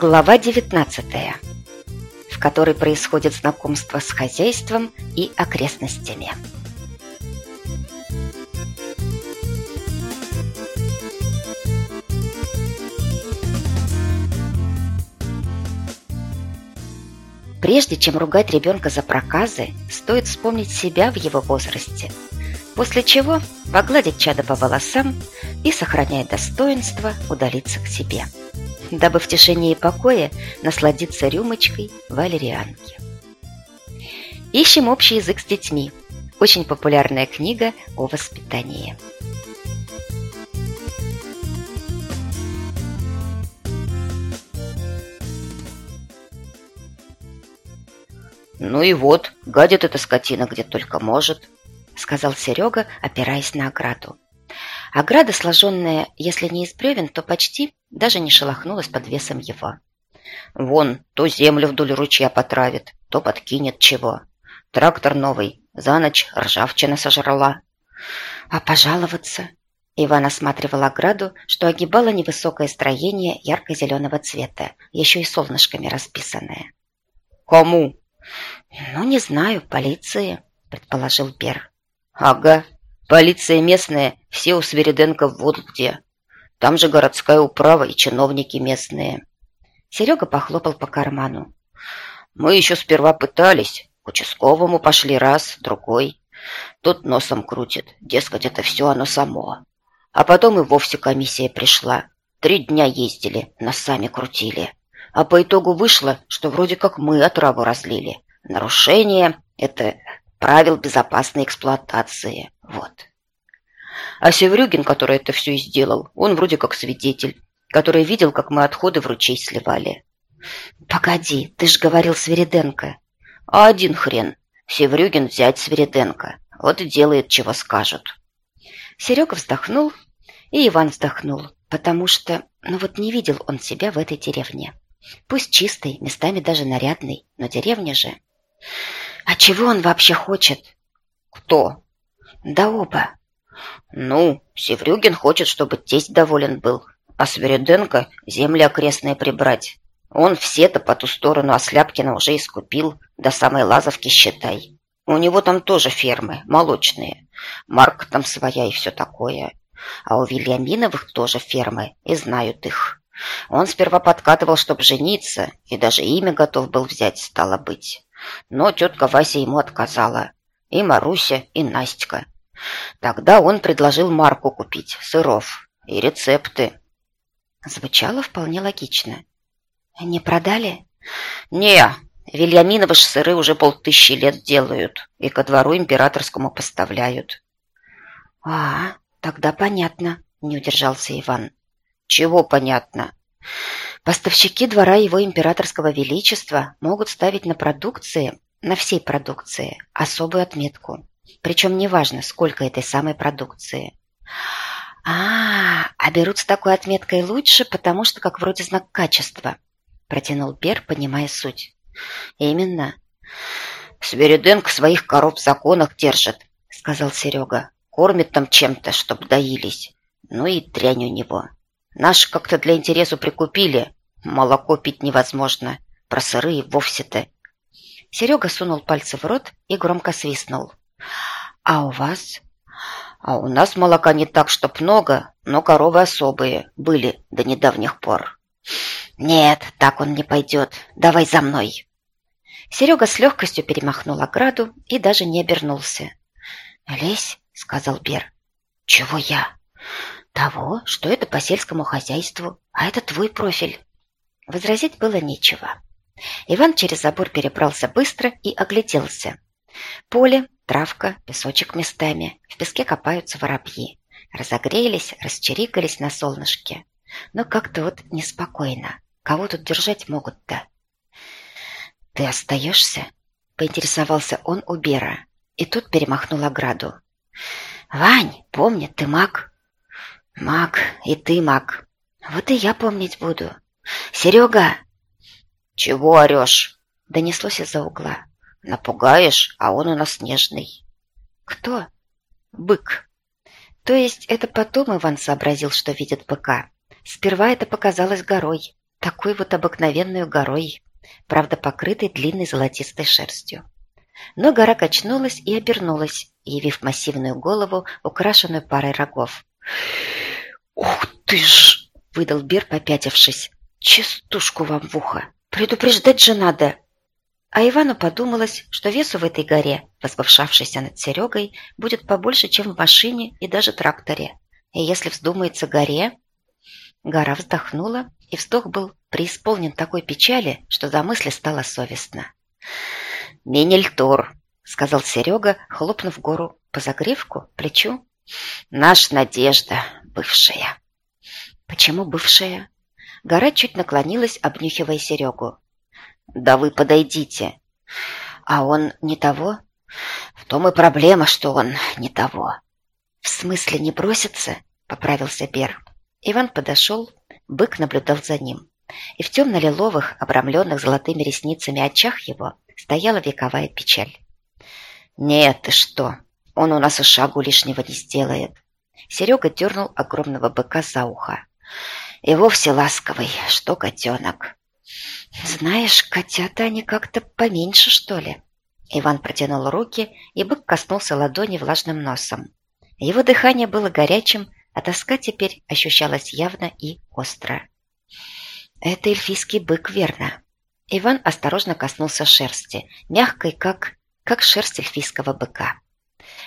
Глава 19, в которой происходит знакомство с хозяйством и окрестностями. Прежде чем ругать ребенка за проказы, стоит вспомнить себя в его возрасте. После чего погладить чада по волосам и, сохраняя достоинство, удалиться к себе дабы в тишине и покое насладиться рюмочкой валерианки. Ищем общий язык с детьми. Очень популярная книга о воспитании. «Ну и вот, гадит эта скотина где только может», — сказал Серега, опираясь на ограду. Ограда, сложенная, если не из бревен, то почти даже не шелохнулась под весом его. «Вон, то землю вдоль ручья потравит, то подкинет чего. Трактор новый, за ночь ржавчина сожрала». «А пожаловаться?» Иван осматривал ограду, что огибало невысокое строение ярко-зеленого цвета, еще и солнышками расписанное. «Кому?» «Ну, не знаю, полиции», — предположил Пер. «Ага, полиция местная, все у Свериденко вот где. Там же городская управа и чиновники местные. Серега похлопал по карману. Мы еще сперва пытались. К участковому пошли раз, другой. Тут носом крутит. Дескать, это все оно само. А потом и вовсе комиссия пришла. Три дня ездили, носами крутили. А по итогу вышло, что вроде как мы отраву разлили. Нарушение – это правил безопасной эксплуатации. Вот. А Севрюгин, который это все и сделал, он вроде как свидетель, который видел, как мы отходы в ручей сливали. «Погоди, ты же говорил Свериденко». «А один хрен. Севрюгин взять Свериденко. Вот и делает, чего скажут». Серега вздохнул, и Иван вздохнул, потому что, ну вот не видел он себя в этой деревне. Пусть чистый, местами даже нарядный, но деревня же. А чего он вообще хочет? Кто? Да оба. Ну, Севрюгин хочет, чтобы тесть доволен был, а Свериденко земли окрестные прибрать. Он все-то по ту сторону Осляпкина уже искупил, до самой Лазовки считай. У него там тоже фермы, молочные. Марка там своя и все такое. А у Вильяминовых тоже фермы, и знают их. Он сперва подкатывал, чтобы жениться, и даже имя готов был взять, стало быть. Но тетка Вася ему отказала. И Маруся, и Настя. Тогда он предложил марку купить, сыров и рецепты. Звучало вполне логично. Не продали? Не, Вильяминовы ж сыры уже полтысячи лет делают и ко двору императорскому поставляют. А, тогда понятно, не удержался Иван. Чего понятно? Поставщики двора его императорского величества могут ставить на продукции, на всей продукции, особую отметку. Причем неважно, сколько этой самой продукции. А, а берут с такой отметкой лучше, потому что как вроде знак качества, протянул Бер, понимая суть. Именно. Свериденко своих коров в законах держит, сказал Серега. Кормит там чем-то, чтоб доились. Ну и дрянь у него. Наши как-то для интересу прикупили. Молоко пить невозможно. Про сыры вовсе-то. Серега сунул пальцы в рот и громко свистнул. А у вас? А у нас молока не так, чтоб много, но коровы особые были до недавних пор. Нет, так он не пойдет. Давай за мной. Серега с легкостью перемахнул ограду и даже не обернулся. «Лезь», — сказал Бер. «Чего я?» «Того, что это по сельскому хозяйству, а это твой профиль». Возразить было нечего. Иван через забор перебрался быстро и огляделся. Поле, Травка, песочек местами. В песке копаются воробьи. Разогрелись, расчерикались на солнышке. Но как-то вот неспокойно. Кого тут держать могут-то? «Ты остаешься?» — поинтересовался он у Бера. И тут перемахнул ограду. «Вань, помни, ты маг». «Маг, и ты маг. Вот и я помнить буду. Серега!» «Чего орешь?» — донеслось из-за угла. Напугаешь, а он у нас нежный. Кто? Бык. То есть это потом Иван сообразил, что видит быка. Сперва это показалось горой. такой вот обыкновенную горой, правда покрытой длинной золотистой шерстью. Но гора качнулась и обернулась, явив массивную голову, украшенную парой рогов. «Ух ты ж!» — выдал Бир, попятившись. «Частушку вам в ухо! Предупреждать же надо!» А Ивану подумалось, что весу в этой горе, возвышавшейся над Серегой, будет побольше, чем в машине и даже тракторе. И если вздумается горе... Гора вздохнула, и вздох был преисполнен такой печали, что за мысли стало совестно. «Минельтор», — сказал Серега, хлопнув гору по загривку, плечу. «Наш Надежда, бывшая». «Почему бывшая?» Гора чуть наклонилась, обнюхивая Серегу. «Да вы подойдите». «А он не того?» «В том и проблема, что он не того». «В смысле не бросится?» — поправился Бер. Иван подошел, бык наблюдал за ним. И в темно-лиловых, обрамленных золотыми ресницами очах его стояла вековая печаль. «Нет, ты что? Он у нас и шагу лишнего не сделает». Серега дернул огромного быка за ухо. «И вовсе ласковый, что котенок». «Знаешь, котята они как-то поменьше, что ли?» Иван протянул руки, и бык коснулся ладони влажным носом. Его дыхание было горячим, а тоска теперь ощущалась явно и остро. «Это эльфийский бык, верно?» Иван осторожно коснулся шерсти, мягкой, как, как шерсть эльфийского быка.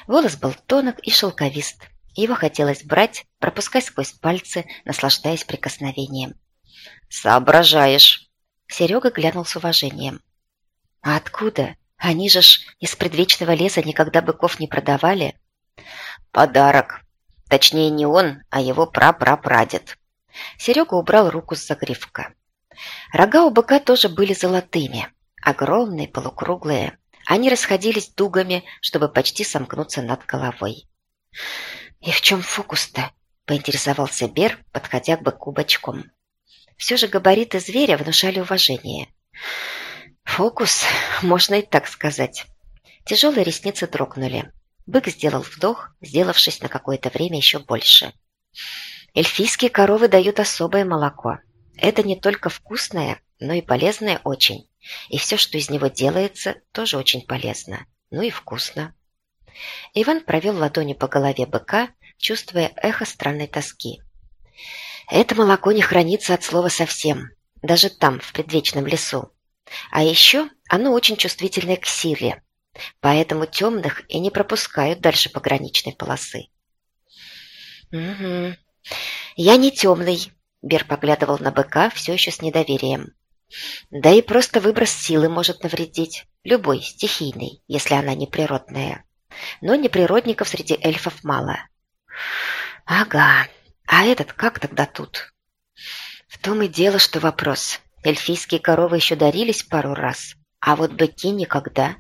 Волос был тонок и шелковист. Его хотелось брать, пропускать сквозь пальцы, наслаждаясь прикосновением. «Соображаешь!» Серега глянул с уважением. «А откуда? Они же ж из предвечного леса никогда быков не продавали». «Подарок. Точнее, не он, а его прапрапрадед». Серега убрал руку с загривка. Рога у быка тоже были золотыми, огромные, полукруглые. Они расходились дугами, чтобы почти сомкнуться над головой. «И в чем фокус-то?» — поинтересовался Бер, подходя к быку бочком. Все же габариты зверя внушали уважение. «Фокус, можно и так сказать». Тяжелые ресницы дрогнули. Бык сделал вдох, сделавшись на какое-то время еще больше. Эльфийские коровы дают особое молоко. Это не только вкусное, но и полезное очень. И все, что из него делается, тоже очень полезно. Ну и вкусно. Иван провел ладони по голове быка, чувствуя эхо странной тоски. Это молоко не хранится от слова совсем, даже там, в предвечном лесу. А еще оно очень чувствительное к силе, поэтому темных и не пропускают дальше пограничной полосы. «Угу. Я не темный», — Бер поглядывал на быка все еще с недоверием. «Да и просто выброс силы может навредить, любой, стихийный, если она не природная. Но неприродников среди эльфов мало». «Ага. А этот как тогда тут?» «В том и дело, что вопрос. Эльфийские коровы еще дарились пару раз, а вот быки никогда.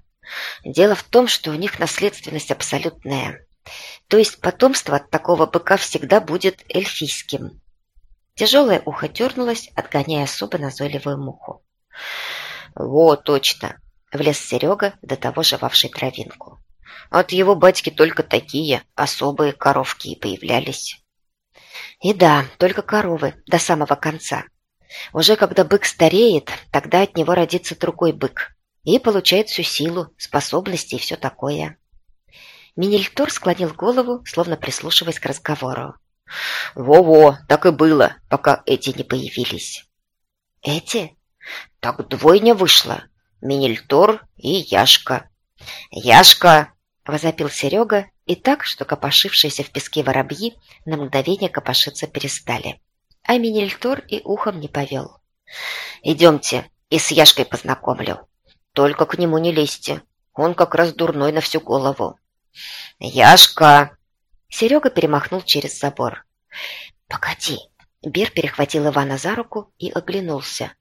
Дело в том, что у них наследственность абсолютная. То есть потомство от такого быка всегда будет эльфийским. Тяжелое ухо дернулось, отгоняя особо назойливую муху. «Вот точно!» — влез Серега, до того жевавший травинку. «От его батьки только такие особые коровки и появлялись». «И да, только коровы, до самого конца. Уже когда бык стареет, тогда от него родится другой бык и получает всю силу, способности и все такое». Минильтор склонил голову, словно прислушиваясь к разговору. «Во-во, так и было, пока эти не появились». «Эти?» «Так двойня вышла. Минильтор и Яшка». «Яшка!» — возопил Серега, и так, что копошившиеся в песке воробьи на мгновение копошиться перестали. А Минильтор и ухом не повел. «Идемте, и с Яшкой познакомлю. Только к нему не лезьте, он как раз дурной на всю голову». «Яшка!» Серега перемахнул через забор. «Погоди!» Бер перехватил Ивана за руку и оглянулся.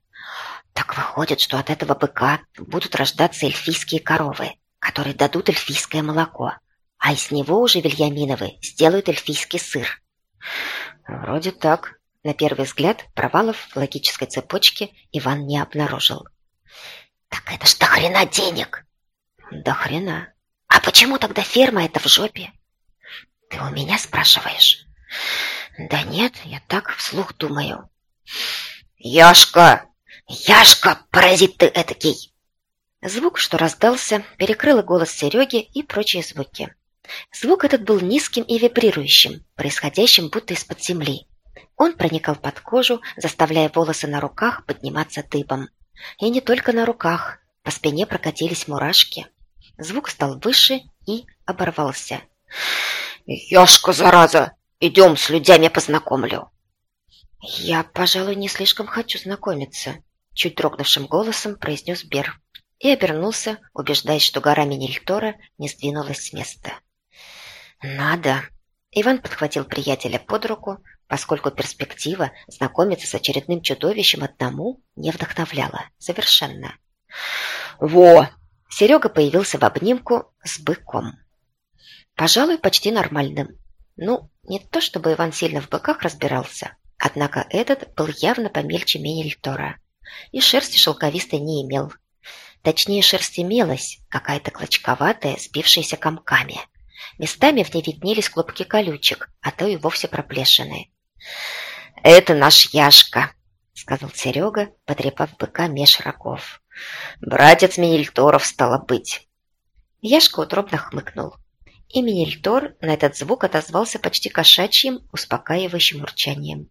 «Так выходит, что от этого быка будут рождаться эльфийские коровы, которые дадут эльфийское молоко, а из него уже Вильяминовы сделают эльфийский сыр». Вроде так. На первый взгляд провалов в логической цепочке Иван не обнаружил. «Так это ж до хрена денег!» «До хрена!» «А почему тогда ферма эта в жопе?» «Ты у меня спрашиваешь?» «Да нет, я так вслух думаю». Яшка! Яшка, паразит ты этакий!» Звук, что раздался, перекрыл голос Сереги и прочие звуки. Звук этот был низким и вибрирующим, происходящим будто из-под земли. Он проникал под кожу, заставляя волосы на руках подниматься дыбом. И не только на руках, по спине прокатились мурашки. Звук стал выше и оборвался. «Яшка, зараза! Идем, с людьми познакомлю!» «Я, пожалуй, не слишком хочу знакомиться», — чуть дрогнувшим голосом произнес Бер и обернулся, убеждаясь, что гора Минильтора не сдвинулась с места. «Надо!» Иван подхватил приятеля под руку, поскольку перспектива знакомиться с очередным чудовищем одному не вдохновляла совершенно. «Во!» Серега появился в обнимку с быком. Пожалуй, почти нормальным. Ну, не то чтобы Иван сильно в быках разбирался, однако этот был явно помельче Менельтора. И шерсти шелковистой не имел. Точнее, шерсть имелась, какая-то клочковатая, сбившаяся комками. Местами в ней виднелись клубки колючек, а то и вовсе проплешины. «Это наш Яшка», — сказал Серега, потрепав быка меж рогов. «Братец Минильторов стало быть». Яшка утробно хмыкнул. И Минильтор на этот звук отозвался почти кошачьим, успокаивающим урчанием.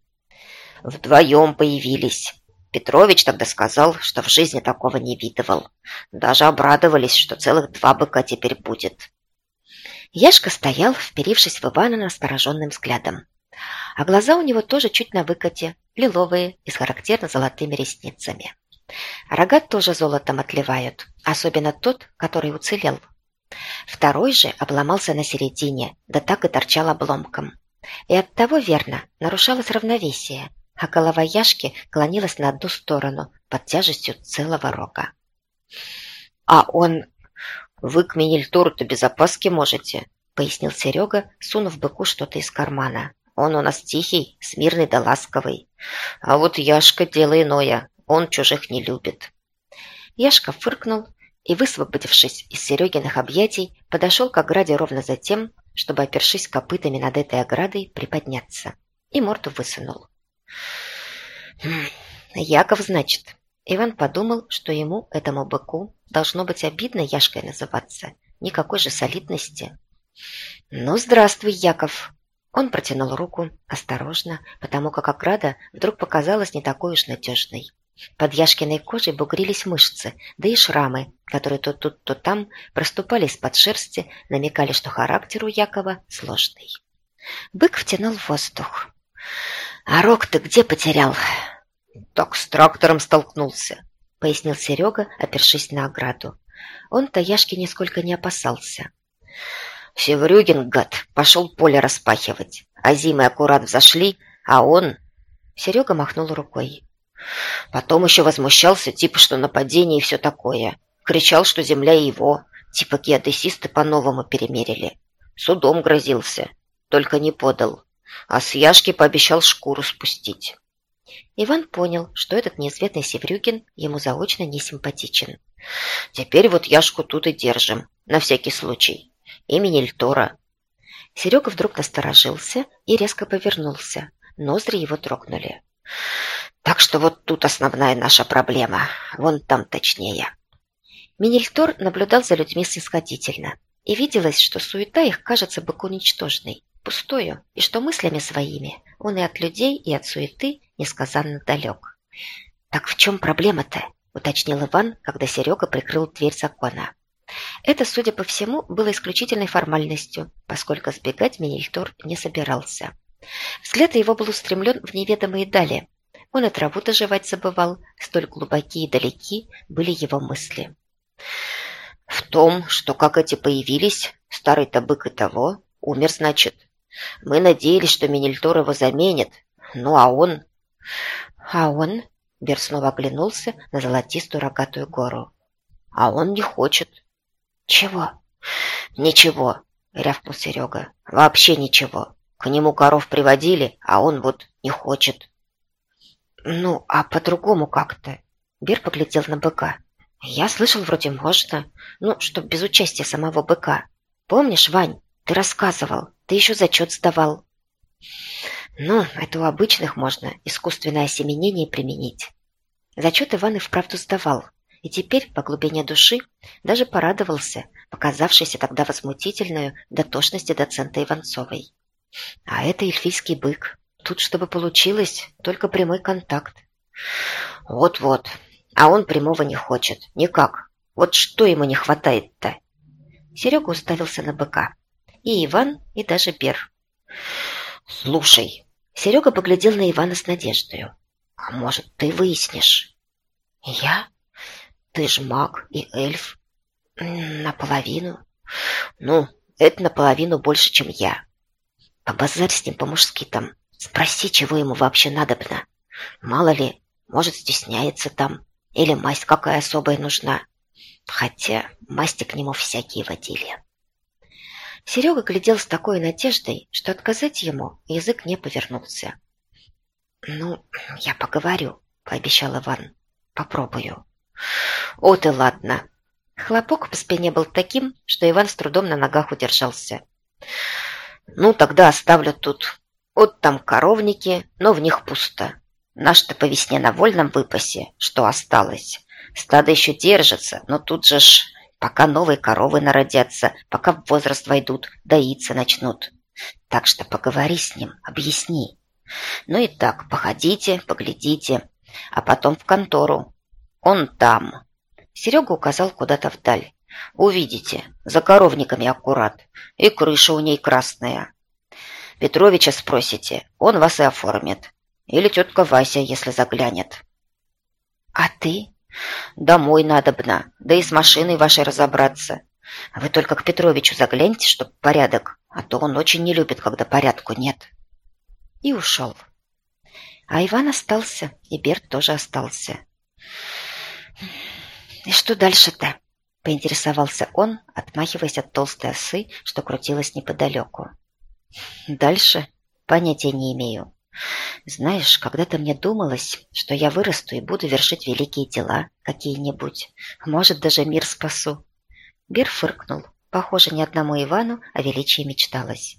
«Вдвоем появились. Петрович тогда сказал, что в жизни такого не видывал. Даже обрадовались, что целых два быка теперь будет». Яшка стоял, вперившись в Ивана настороженным взглядом а глаза у него тоже чуть на выкате, лиловые и с характерно золотыми ресницами. Рога тоже золотом отливают, особенно тот, который уцелел. Второй же обломался на середине, да так и торчал обломком. И оттого верно нарушалось равновесие, а голова Яшки клонилась на одну сторону под тяжестью целого рога. «А он... Вы к Минильтору-то без опаски можете?» — пояснил Серега, сунув быку что-то из кармана. Он у нас тихий, смирный да ласковый. А вот Яшка дело иное, он чужих не любит». Яшка фыркнул и, высвободившись из Серегиных объятий, подошел к ограде ровно за тем, чтобы, опершись копытами над этой оградой, приподняться. И морду высунул. «Хм, Яков, значит». Иван подумал, что ему, этому быку, должно быть обидно Яшкой называться. Никакой же солидности. «Ну, здравствуй, Яков!» Он протянул руку, осторожно, потому как ограда вдруг показалась не такой уж надежной. Под Яшкиной кожей бугрились мышцы, да и шрамы, которые то тут, то там проступали из-под шерсти, намекали, что характер у Якова сложный. Бык втянул воздух. «А рог ты где потерял?» «Так с трактором столкнулся», — пояснил Серега, опершись на ограду. Он-то Яшки нисколько не опасался. Севрюгин, гад, пошел поле распахивать. А зимы аккурат взошли, а он... Серега махнул рукой. Потом еще возмущался, типа, что нападение и все такое. Кричал, что земля его, типа геодесисты по-новому перемерили. Судом грозился, только не подал. А с Яшки пообещал шкуру спустить. Иван понял, что этот неизвестный Севрюгин ему заочно не симпатичен. Теперь вот Яшку тут и держим, на всякий случай имени Льтора. Серега вдруг насторожился и резко повернулся. Ноздри его трогнули. Так что вот тут основная наша проблема. Вон там точнее. Минильтор наблюдал за людьми снисходительно. И виделось, что суета их кажется быку ничтожной, пустою, и что мыслями своими он и от людей, и от суеты несказанно далек. «Так в чем проблема-то?» – уточнил Иван, когда Серега прикрыл дверь закона. Это, судя по всему, было исключительной формальностью, поскольку сбегать Минильтор не собирался. Взгляд его был устремлен в неведомые дали. Он и траву доживать забывал, столь глубокие и далеки были его мысли. «В том, что как эти появились, старый-то бык и того, умер, значит. Мы надеялись, что Минильтор его заменит, ну а он...» «А он?» — Бер снова оглянулся на золотистую рогатую гору. «А он не хочет. «Чего?» «Ничего», — рявкнул Серега. «Вообще ничего. К нему коров приводили, а он вот не хочет». «Ну, а по-другому как-то?» Бир поглядел на быка. «Я слышал, вроде можно. Ну, чтоб без участия самого быка. Помнишь, Вань, ты рассказывал, ты еще зачет сдавал». Ну, это у обычных можно искусственное осеменение применить. Зачет Иван и вправду сдавал, и теперь по глубине души даже порадовался, показавшейся тогда возмутительную дотошности доцента Иванцовой. А это эльфийский бык. Тут, чтобы получилось, только прямой контакт. Вот-вот. А он прямого не хочет. Никак. Вот что ему не хватает-то? Серега уставился на быка. И Иван, и даже Бер. «Слушай». Серега поглядел на Ивана с надеждой. «А может, ты выяснишь?» «Я? Ты ж маг и эльф. Наполовину. Ну, это наполовину больше, чем я. Побазарь с ним по-мужски там. Спроси, чего ему вообще надобно. Мало ли, может, стесняется там. Или масть какая особая нужна. Хотя масти к нему всякие водили. Серега глядел с такой надеждой, что отказать ему язык не повернулся. «Ну, я поговорю», — пообещал Иван. «Попробую». «Вот и ладно». Хлопок по спине был таким, что Иван с трудом на ногах удержался. «Ну, тогда оставлю тут. Вот там коровники, но в них пусто. Наш-то по весне на вольном выпасе, что осталось. Стадо еще держится, но тут же ж, пока новые коровы народятся, пока в возраст войдут, доиться начнут. Так что поговори с ним, объясни. Ну и так, походите, поглядите, а потом в контору. Он там. Серега указал куда-то вдаль. Увидите, за коровниками аккурат. И крыша у ней красная. Петровича спросите, он вас и оформит. Или тетка Вася, если заглянет. А ты? Домой надобно, да и с машиной вашей разобраться. Вы только к Петровичу загляните, чтоб порядок, а то он очень не любит, когда порядку нет. И ушел. А Иван остался, и Берт тоже остался. «И что дальше-то?» — поинтересовался он, отмахиваясь от толстой осы, что крутилась неподалеку. «Дальше? Понятия не имею. Знаешь, когда-то мне думалось, что я вырасту и буду вершить великие дела какие-нибудь. Может, даже мир спасу». Бир фыркнул. Похоже, ни одному Ивану о величии мечталось.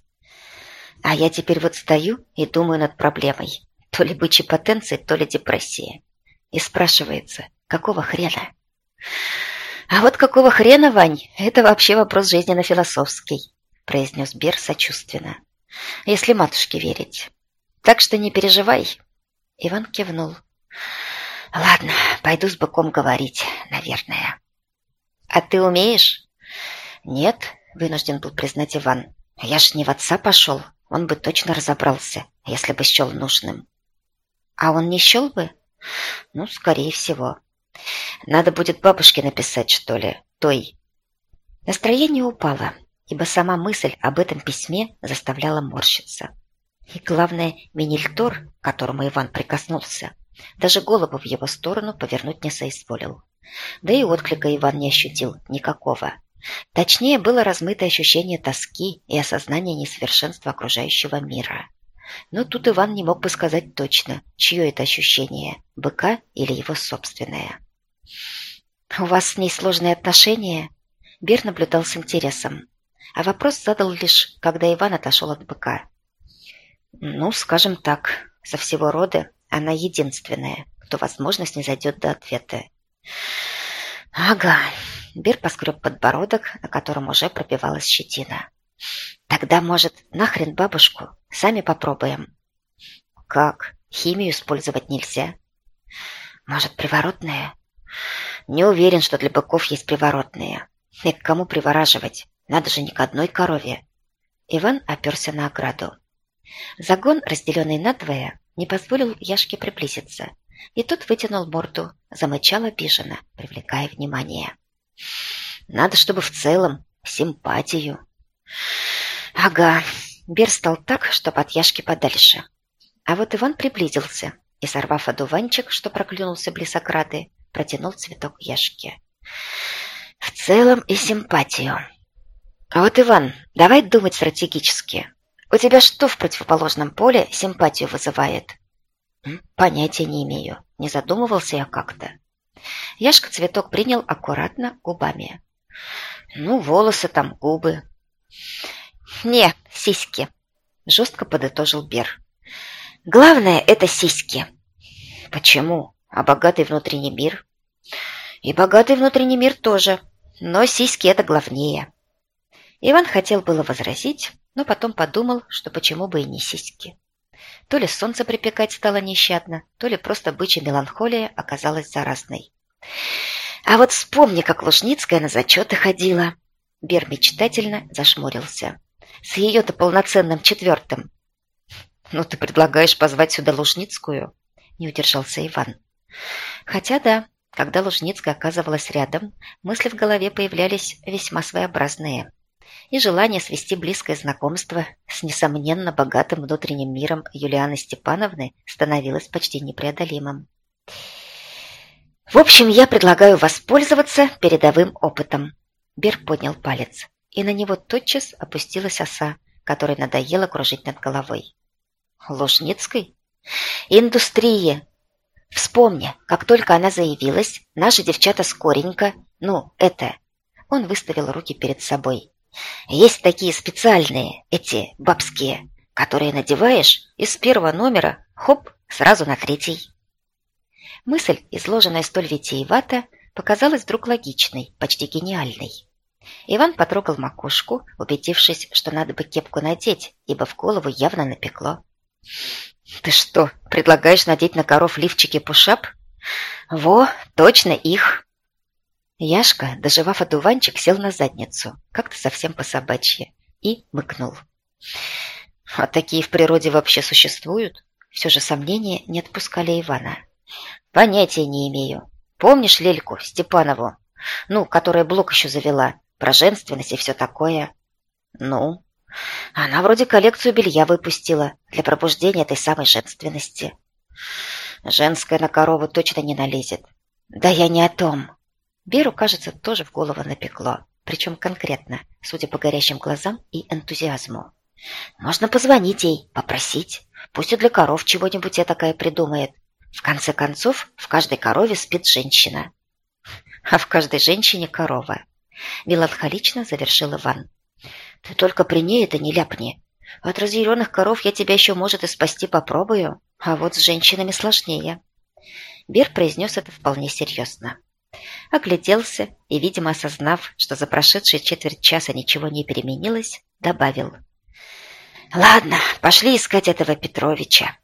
А я теперь вот стою и думаю над проблемой. То ли бычьей потенции, то ли депрессии. И спрашивается, какого хрена? А вот какого хрена, Вань, это вообще вопрос жизненно-философский, произнес Бер сочувственно. Если матушке верить. Так что не переживай. Иван кивнул. Ладно, пойду с быком говорить, наверное. А ты умеешь? Нет, вынужден был признать Иван. Я ж не в отца пошел, он бы точно разобрался, если бы счел нужным. А он не счел бы? Ну, скорее всего. Надо будет бабушке написать, что ли, той. Настроение упало, ибо сама мысль об этом письме заставляла морщиться. И главное, Минильтор, к которому Иван прикоснулся, даже голову в его сторону повернуть не соизволил. Да и отклика Иван не ощутил никакого. Точнее, было размыто ощущение тоски и осознание несовершенства окружающего мира. Но тут Иван не мог бы сказать точно, чье это ощущение – быка или его собственное. «У вас с ней сложные отношения?» Бер наблюдал с интересом. А вопрос задал лишь, когда Иван отошел от быка. «Ну, скажем так, со всего рода она единственная, кто, возможно, снизойдет до ответа». «Ага», Бир поскреб подбородок, на котором уже пробивалась щетина. «Тогда, может, нахрен бабушку? Сами попробуем». «Как? Химию использовать нельзя?» «Может, приворотные?» «Не уверен, что для быков есть приворотные. И к кому привораживать? Надо же не к одной корове». Иван оперся на ограду. Загон, разделенный надвое, не позволил Яшке приблизиться, и тот вытянул морду, замычал обиженно, привлекая внимание. Надо, чтобы в целом симпатию. Ага, Бер стал так, что от Яшки подальше. А вот Иван приблизился и, сорвав одуванчик, что проклюнулся близ ограды, протянул цветок Яшке. В целом и симпатию. А вот, Иван, давай думать стратегически. У тебя что в противоположном поле симпатию вызывает? Понятия не имею. Не задумывался я как-то. Яшка цветок принял аккуратно губами. Ну, волосы там, губы. Не, сиськи, жестко подытожил Бер. Главное – это сиськи. Почему? А богатый внутренний мир? И богатый внутренний мир тоже, но сиськи – это главнее. Иван хотел было возразить, но потом подумал, что почему бы и не сиськи. То ли солнце припекать стало нещадно, то ли просто бычья меланхолия оказалась заразной. А вот вспомни, как Лужницкая на зачеты ходила. Бер мечтательно зашмурился. С ее-то полноценным четвертым. «Ну, ты предлагаешь позвать сюда Лужницкую?» Не удержался Иван. Хотя да, когда Лужницкая оказывалась рядом, мысли в голове появлялись весьма своеобразные. И желание свести близкое знакомство с несомненно богатым внутренним миром Юлианы Степановны становилось почти непреодолимым. В общем, я предлагаю воспользоваться передовым опытом. Бер поднял палец, и на него тотчас опустилась оса, которой надоело кружить над головой. Лужницкой? Индустрия. Вспомни, как только она заявилась, наши девчата скоренько, ну, это... Он выставил руки перед собой. Есть такие специальные, эти бабские, которые надеваешь из первого номера, хоп, сразу на третий. Мысль, изложенная столь витиевато, показалась вдруг логичной, почти гениальной. Иван потрогал макушку, убедившись, что надо бы кепку надеть, ибо в голову явно напекло. «Ты что, предлагаешь надеть на коров лифчики пушап?» «Во, точно их!» Яшка, доживав одуванчик, сел на задницу, как-то совсем по-собачье, и мыкнул. «А такие в природе вообще существуют?» Все же сомнения не отпускали Ивана. Понятия не имею. Помнишь Лельку Степанову? Ну, которая блог еще завела. Про женственность и все такое. Ну? Она вроде коллекцию белья выпустила для пробуждения этой самой женственности. Женская на корову точно не налезет. Да я не о том. Беру, кажется, тоже в голову напекло. Причем конкретно, судя по горящим глазам и энтузиазму. Можно позвонить ей, попросить. Пусть и для коров чего-нибудь я такая придумает. В конце концов, в каждой корове спит женщина. А в каждой женщине корова. Меланхолично завершил Иван. Ты только при ней это не ляпни. От разъяренных коров я тебя еще, может, и спасти попробую, а вот с женщинами сложнее. Бер произнес это вполне серьезно. Огляделся и, видимо, осознав, что за прошедшие четверть часа ничего не переменилось, добавил. «Ладно, пошли искать этого Петровича.